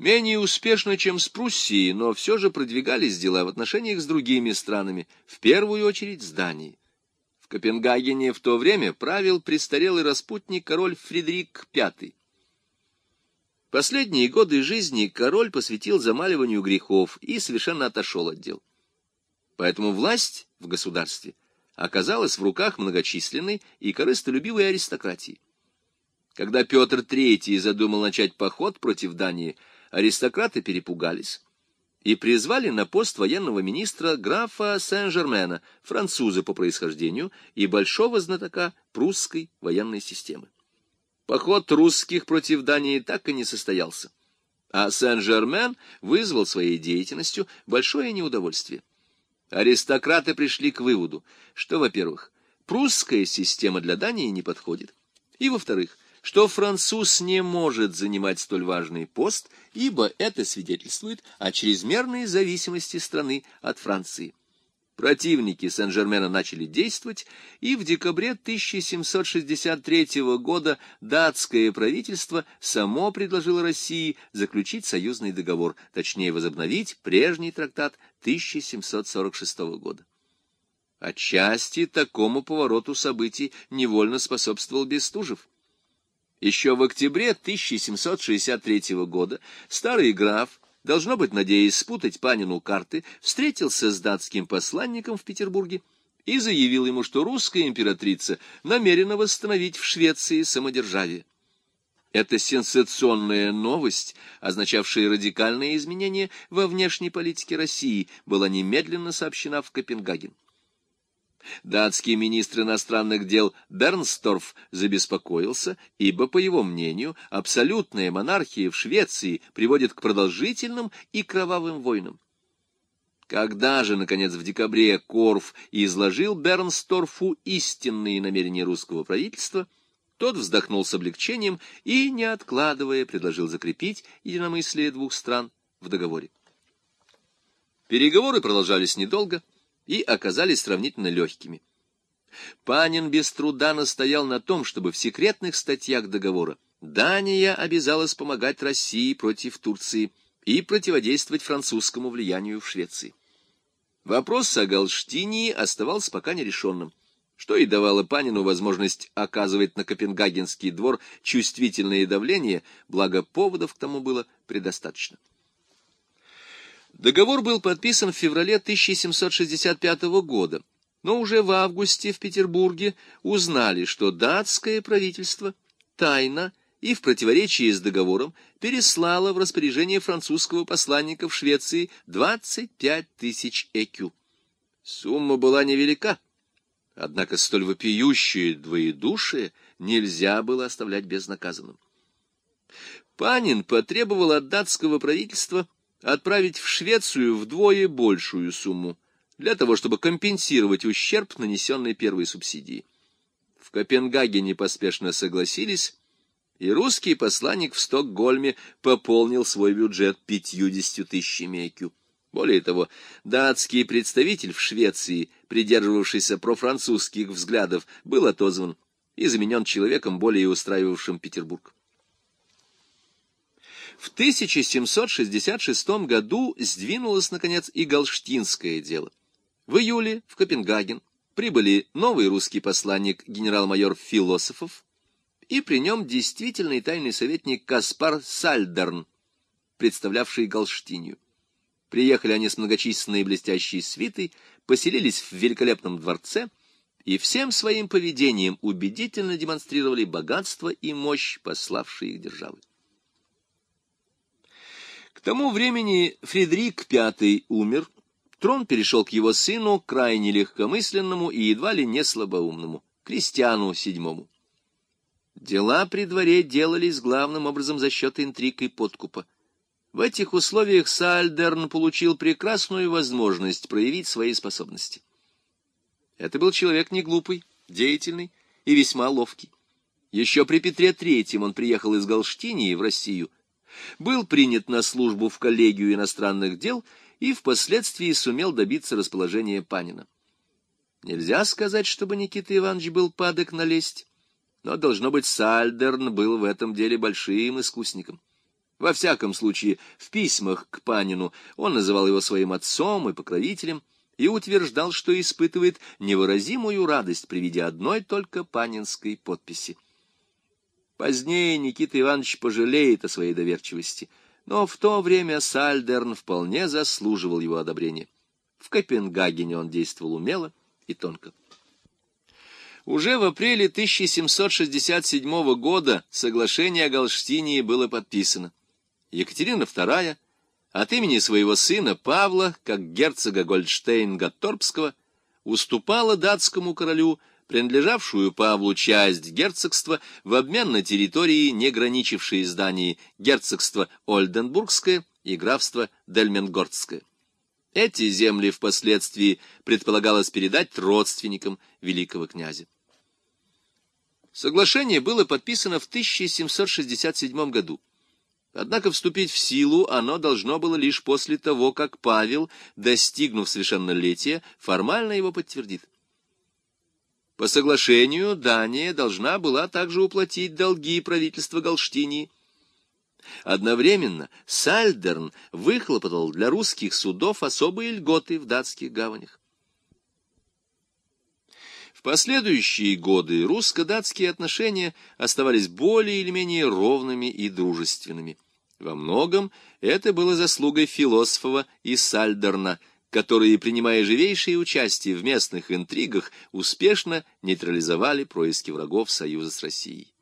Менее успешно, чем с Пруссией, но все же продвигались дела в отношениях с другими странами, в первую очередь с Данией. В Копенгагене в то время правил престарелый распутник король Фредерик V. Последние годы жизни король посвятил замаливанию грехов и совершенно отошел от дел. Поэтому власть в государстве оказалась в руках многочисленной и корыстолюбивой аристократии. Когда Петр III задумал начать поход против Дании, аристократы перепугались и призвали на пост военного министра графа Сен-Жермена, француза по происхождению и большого знатока прусской военной системы. Поход русских против Дании так и не состоялся, а Сен-Жермен вызвал своей деятельностью большое неудовольствие. Аристократы пришли к выводу, что, во-первых, прусская система для Дании не подходит, и, во-вторых, что француз не может занимать столь важный пост, ибо это свидетельствует о чрезмерной зависимости страны от Франции. Противники Сен-Жермена начали действовать, и в декабре 1763 года датское правительство само предложило России заключить союзный договор, точнее возобновить прежний трактат 1746 года. Отчасти такому повороту событий невольно способствовал Бестужев. Еще в октябре 1763 года старый граф, должно быть, надеясь спутать Панину карты, встретился с датским посланником в Петербурге и заявил ему, что русская императрица намерена восстановить в Швеции самодержавие. Эта сенсационная новость, означавшая радикальные изменения во внешней политике России, была немедленно сообщена в Копенгаген. Датский министр иностранных дел Бернсторф забеспокоился, ибо, по его мнению, абсолютная монархия в Швеции приводит к продолжительным и кровавым войнам. Когда же, наконец, в декабре Корф изложил Бернсторфу истинные намерения русского правительства, тот вздохнул с облегчением и, не откладывая, предложил закрепить единомыслие двух стран в договоре. Переговоры продолжались недолго — и оказались сравнительно легкими. Панин без труда настоял на том, чтобы в секретных статьях договора Дания обязалась помогать России против Турции и противодействовать французскому влиянию в Швеции. Вопрос о Галштинии оставался пока нерешенным, что и давало Панину возможность оказывать на Копенгагенский двор чувствительное давление, благо поводов к тому было предостаточно. Договор был подписан в феврале 1765 года, но уже в августе в Петербурге узнали, что датское правительство тайно и в противоречии с договором переслало в распоряжение французского посланника в Швеции 25 тысяч экю. Сумма была невелика, однако столь вопиющее двоедушие нельзя было оставлять безнаказанным. Панин потребовал от датского правительства отправить в Швецию вдвое большую сумму, для того, чтобы компенсировать ущерб, нанесенный первой субсидией. В Копенгагене поспешно согласились, и русский посланник в Стокгольме пополнил свой бюджет пятьюдесятью тысячами экю. Более того, датский представитель в Швеции, придерживавшийся профранцузских взглядов, был отозван и заменен человеком, более устраивавшим Петербург. В 1766 году сдвинулось, наконец, и Галштинское дело. В июле в Копенгаген прибыли новый русский посланник генерал-майор Философов и при нем действительный тайный советник Каспар Сальдерн, представлявший Галштинию. Приехали они с многочисленной блестящей свитой, поселились в великолепном дворце и всем своим поведением убедительно демонстрировали богатство и мощь пославшей их державы. К тому времени Фредерик V умер, трон перешел к его сыну, крайне легкомысленному и едва ли не слабоумному, Кристиану VII. Дела при дворе делались главным образом за счет интриг и подкупа. В этих условиях Сальдерн получил прекрасную возможность проявить свои способности. Это был человек не глупый, деятельный и весьма ловкий. Еще при Петре III он приехал из Галштинии в Россию – был принят на службу в коллегию иностранных дел и впоследствии сумел добиться расположения Панина. Нельзя сказать, чтобы Никита Иванович был падок на лесть, но, должно быть, Сальдерн был в этом деле большим искусником. Во всяком случае, в письмах к Панину он называл его своим отцом и покровителем и утверждал, что испытывает невыразимую радость при виде одной только панинской подписи. Позднее Никита Иванович пожалеет о своей доверчивости, но в то время Сальдерн вполне заслуживал его одобрения. В Копенгагене он действовал умело и тонко. Уже в апреле 1767 года соглашение о Галштинии было подписано. Екатерина II от имени своего сына Павла, как герцога Гольдштейн-Гатторпского, уступала датскому королю принадлежавшую Павлу часть герцогства в обмен на территории, не граничившие с Данией, герцогство Ольденбургское и графство Дельменгордское. Эти земли впоследствии предполагалось передать родственникам великого князя. Соглашение было подписано в 1767 году. Однако вступить в силу оно должно было лишь после того, как Павел, достигнув совершеннолетия, формально его подтвердит. По соглашению Дания должна была также уплатить долги правительства Галштинии. Одновременно Сальдерн выхлопотал для русских судов особые льготы в датских гаванях. В последующие годы русско-датские отношения оставались более или менее ровными и дружественными. Во многом это было заслугой философа и Сальдерна – которые, принимая живейшее участие в местных интригах, успешно нейтрализовали происки врагов союза с Россией.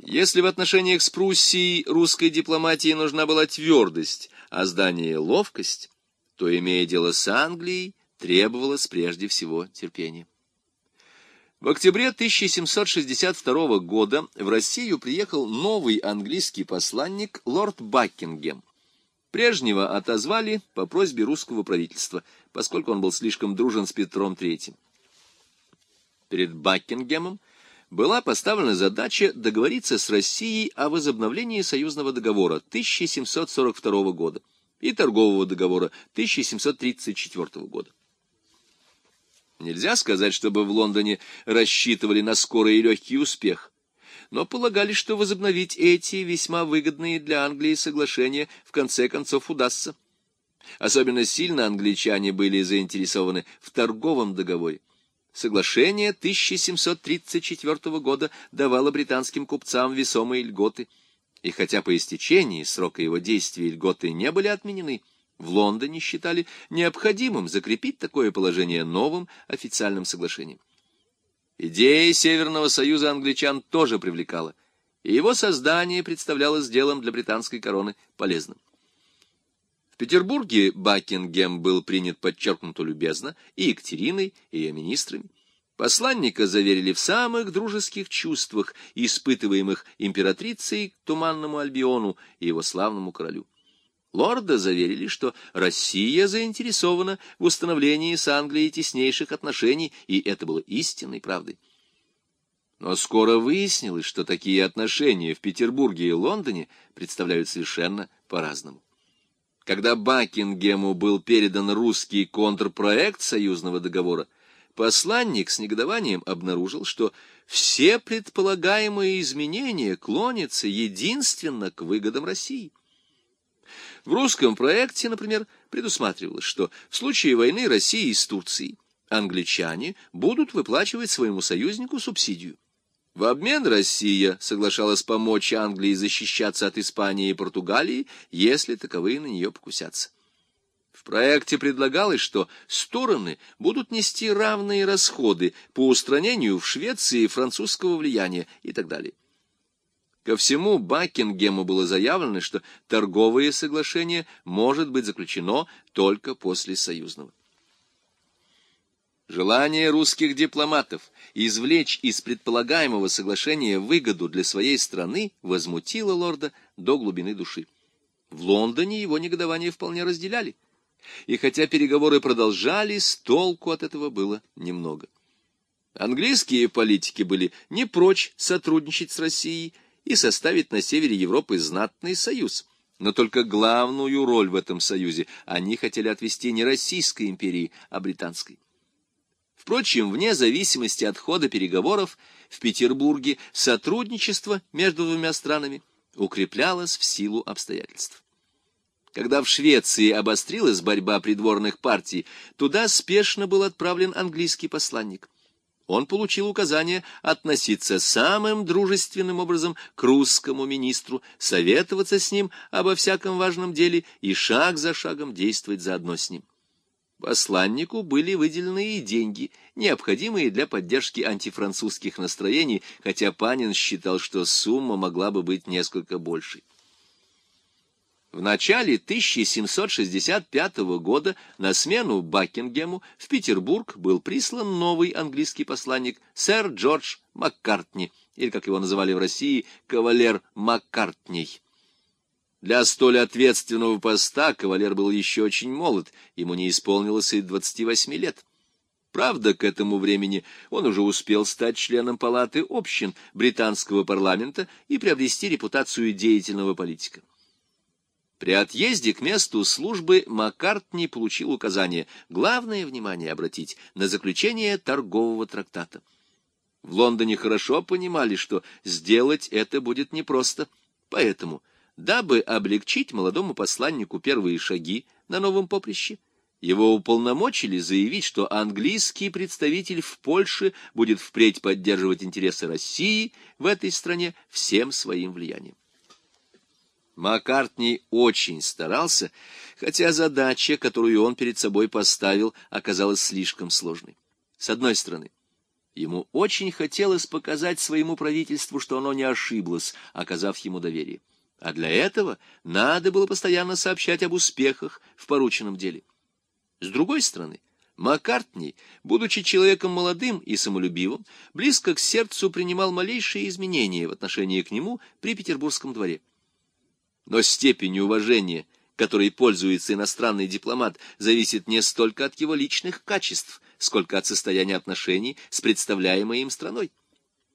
Если в отношениях с Пруссией русской дипломатии нужна была твердость, а здание — ловкость, то, имея дело с Англией, требовалось прежде всего терпение. В октябре 1762 года в Россию приехал новый английский посланник лорд Бакингем. Прежнего отозвали по просьбе русского правительства, поскольку он был слишком дружен с Петром III. Перед Бакингемом была поставлена задача договориться с Россией о возобновлении союзного договора 1742 года и торгового договора 1734 года. Нельзя сказать, чтобы в Лондоне рассчитывали на скорый и легкий успех но полагали, что возобновить эти весьма выгодные для Англии соглашения в конце концов удастся. Особенно сильно англичане были заинтересованы в торговом договоре. Соглашение 1734 года давало британским купцам весомые льготы, и хотя по истечении срока его действия льготы не были отменены, в Лондоне считали необходимым закрепить такое положение новым официальным соглашением. Идея Северного Союза англичан тоже привлекала, и его создание представлялось делом для британской короны полезным. В Петербурге Бакингем был принят подчеркнуто любезно и Екатериной, и ее министрами. Посланника заверили в самых дружеских чувствах, испытываемых императрицей к Туманному Альбиону и его славному королю. Лорда заверили, что Россия заинтересована в установлении с Англией теснейших отношений, и это было истинной правдой. Но скоро выяснилось, что такие отношения в Петербурге и Лондоне представляют совершенно по-разному. Когда Бакингему был передан русский контрпроект союзного договора, посланник с негодованием обнаружил, что все предполагаемые изменения клонятся единственно к выгодам России. В русском проекте, например, предусматривалось, что в случае войны России с Турцией англичане будут выплачивать своему союзнику субсидию. В обмен Россия соглашалась помочь Англии защищаться от Испании и Португалии, если таковые на нее покусятся. В проекте предлагалось, что стороны будут нести равные расходы по устранению в Швеции французского влияния и так далее. Ко всему Бакингему было заявлено, что торговое соглашение может быть заключено только после союзного. Желание русских дипломатов извлечь из предполагаемого соглашения выгоду для своей страны возмутило лорда до глубины души. В Лондоне его негодование вполне разделяли, и хотя переговоры продолжались, толку от этого было немного. Английские политики были не прочь сотрудничать с Россией, и составить на севере Европы знатный союз. Но только главную роль в этом союзе они хотели отвести не Российской империи, а Британской. Впрочем, вне зависимости от хода переговоров в Петербурге сотрудничество между двумя странами укреплялась в силу обстоятельств. Когда в Швеции обострилась борьба придворных партий, туда спешно был отправлен английский посланник. Он получил указание относиться самым дружественным образом к русскому министру, советоваться с ним обо всяком важном деле и шаг за шагом действовать заодно с ним. Посланнику были выделены и деньги, необходимые для поддержки антифранцузских настроений, хотя Панин считал, что сумма могла бы быть несколько большей. В начале 1765 года на смену Бакингему в Петербург был прислан новый английский посланник сэр Джордж Маккартни, или, как его называли в России, кавалер Маккартней. Для столь ответственного поста кавалер был еще очень молод, ему не исполнилось и 28 лет. Правда, к этому времени он уже успел стать членом палаты общин британского парламента и приобрести репутацию деятельного политика. При отъезде к месту службы Маккартни получил указание главное внимание обратить на заключение торгового трактата. В Лондоне хорошо понимали, что сделать это будет непросто, поэтому, дабы облегчить молодому посланнику первые шаги на новом поприще, его уполномочили заявить, что английский представитель в Польше будет впредь поддерживать интересы России в этой стране всем своим влиянием. Маккартни очень старался, хотя задача, которую он перед собой поставил, оказалась слишком сложной. С одной стороны, ему очень хотелось показать своему правительству, что оно не ошиблось, оказав ему доверие. А для этого надо было постоянно сообщать об успехах в порученном деле. С другой стороны, Маккартни, будучи человеком молодым и самолюбивым, близко к сердцу принимал малейшие изменения в отношении к нему при Петербургском дворе. Но степень уважения, которой пользуется иностранный дипломат, зависит не столько от его личных качеств, сколько от состояния отношений с представляемой им страной.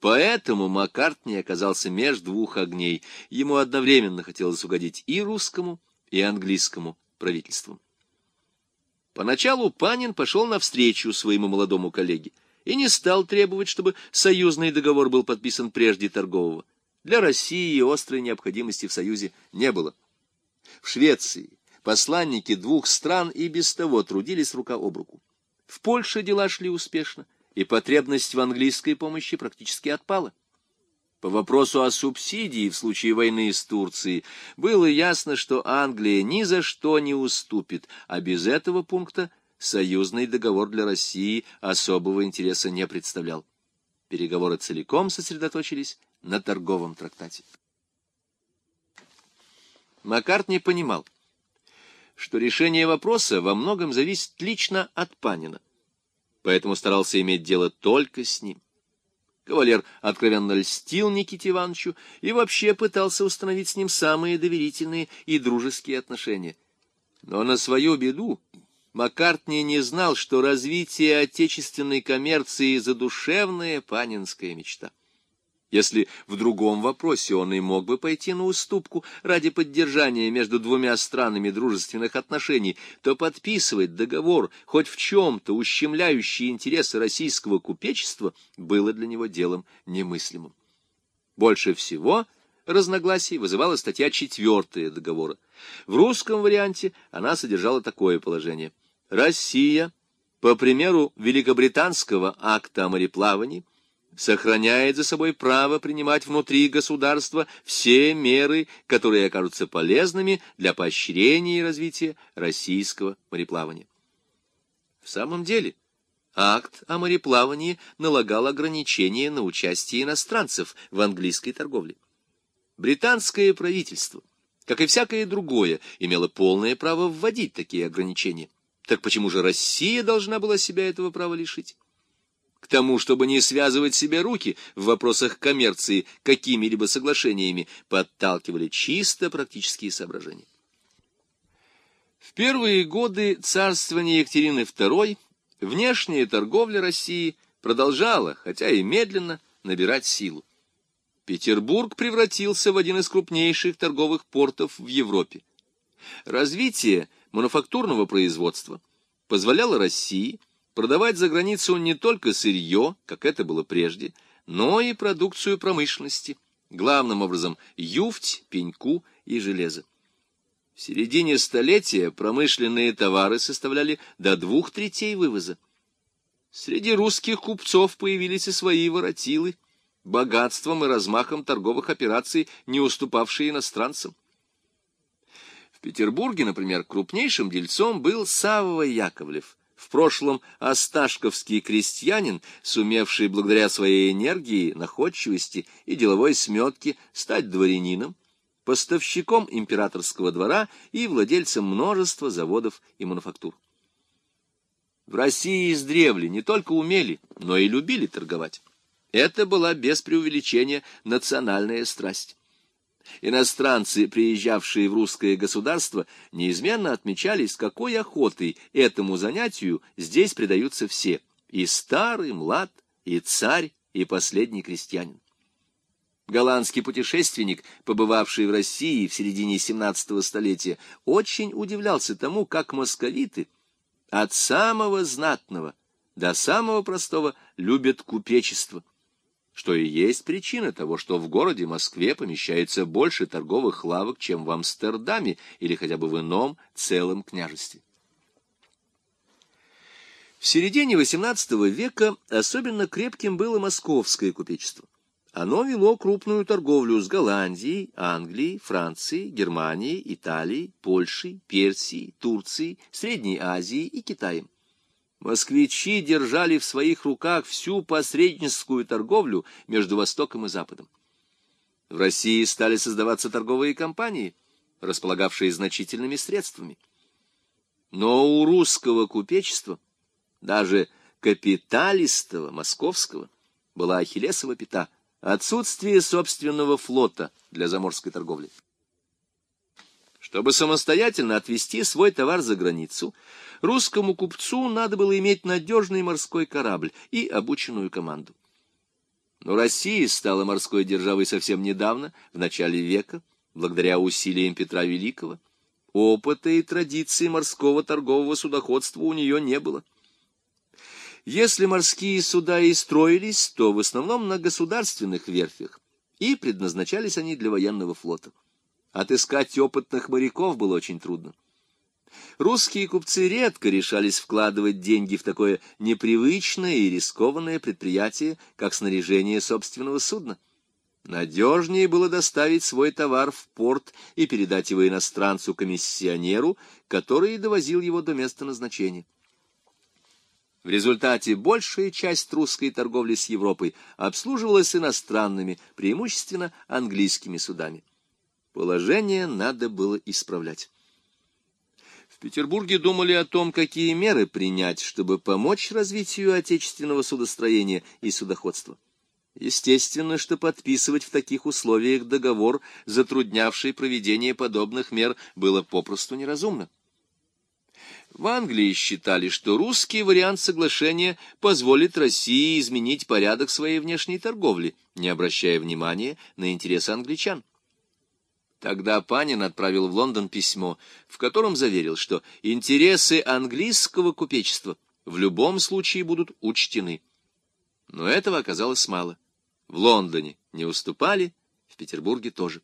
Поэтому Маккартни оказался между двух огней. Ему одновременно хотелось угодить и русскому, и английскому правительству. Поначалу Панин пошел навстречу своему молодому коллеге и не стал требовать, чтобы союзный договор был подписан прежде торгового. Для России острой необходимости в союзе не было. В Швеции посланники двух стран и без того трудились рука об руку. В Польше дела шли успешно, и потребность в английской помощи практически отпала. По вопросу о субсидии в случае войны с Турцией было ясно, что Англия ни за что не уступит, а без этого пункта союзный договор для России особого интереса не представлял. Переговоры целиком сосредоточились на торговом трактате. Маккартни понимал, что решение вопроса во многом зависит лично от Панина, поэтому старался иметь дело только с ним. Кавалер откровенно льстил Никите Ивановичу и вообще пытался установить с ним самые доверительные и дружеские отношения. Но на свою беду Маккартни не знал, что развитие отечественной коммерции — задушевная панинская мечта. Если в другом вопросе он и мог бы пойти на уступку ради поддержания между двумя странами дружественных отношений, то подписывать договор, хоть в чем-то ущемляющий интересы российского купечества, было для него делом немыслимым. Больше всего разногласий вызывала статья четвертая договора. В русском варианте она содержала такое положение. Россия, по примеру Великобританского акта о мореплавании, сохраняет за собой право принимать внутри государства все меры, которые окажутся полезными для поощрения и развития российского мореплавания. В самом деле, акт о мореплавании налагал ограничения на участие иностранцев в английской торговле. Британское правительство, как и всякое другое, имело полное право вводить такие ограничения. Так почему же Россия должна была себя этого права лишить? К тому, чтобы не связывать себе руки в вопросах коммерции какими-либо соглашениями, подталкивали чисто практические соображения. В первые годы царствования Екатерины II внешняя торговля России продолжала, хотя и медленно, набирать силу. Петербург превратился в один из крупнейших торговых портов в Европе. Развитие мануфактурного производства позволяло России продавать за границу не только сырье, как это было прежде, но и продукцию промышленности, главным образом юфть, пеньку и железо. В середине столетия промышленные товары составляли до двух третей вывоза. Среди русских купцов появились и свои воротилы, богатством и размахом торговых операций, не уступавшие иностранцам. В Петербурге, например, крупнейшим дельцом был Савва Яковлев, в прошлом осташковский крестьянин, сумевший благодаря своей энергии, находчивости и деловой сметке стать дворянином, поставщиком императорского двора и владельцем множества заводов и мануфактур. В России издревле не только умели, но и любили торговать. Это была без преувеличения национальная страсть. Иностранцы, приезжавшие в русское государство, неизменно отмечали, с какой охотой этому занятию здесь предаются все — и старый, млад, и царь, и последний крестьянин. Голландский путешественник, побывавший в России в середине XVII столетия, очень удивлялся тому, как московиты от самого знатного до самого простого любят купечество — что и есть причина того, что в городе Москве помещается больше торговых лавок, чем в Амстердаме или хотя бы в ином целом княжестве. В середине XVIII века особенно крепким было московское купечество. Оно вело крупную торговлю с Голландией, Англией, Францией, Германией, Италией, Польшей, Персией, Турцией, Средней Азией и Китаем. Москвичи держали в своих руках всю посредническую торговлю между Востоком и Западом. В России стали создаваться торговые компании, располагавшие значительными средствами. Но у русского купечества, даже капиталистого, московского, была ахиллесова пята — отсутствие собственного флота для заморской торговли. Чтобы самостоятельно отвезти свой товар за границу, русскому купцу надо было иметь надежный морской корабль и обученную команду. Но Россия стала морской державой совсем недавно, в начале века, благодаря усилиям Петра Великого. Опыта и традиции морского торгового судоходства у нее не было. Если морские суда и строились, то в основном на государственных верфях, и предназначались они для военного флота. Отыскать опытных моряков было очень трудно. Русские купцы редко решались вкладывать деньги в такое непривычное и рискованное предприятие, как снаряжение собственного судна. Надежнее было доставить свой товар в порт и передать его иностранцу-комиссионеру, который довозил его до места назначения. В результате большая часть русской торговли с Европой обслуживалась иностранными, преимущественно английскими судами. Положение надо было исправлять. В Петербурге думали о том, какие меры принять, чтобы помочь развитию отечественного судостроения и судоходства. Естественно, что подписывать в таких условиях договор, затруднявший проведение подобных мер, было попросту неразумно. В Англии считали, что русский вариант соглашения позволит России изменить порядок своей внешней торговли, не обращая внимания на интересы англичан. Тогда Панин отправил в Лондон письмо, в котором заверил, что интересы английского купечества в любом случае будут учтены. Но этого оказалось мало. В Лондоне не уступали, в Петербурге тоже.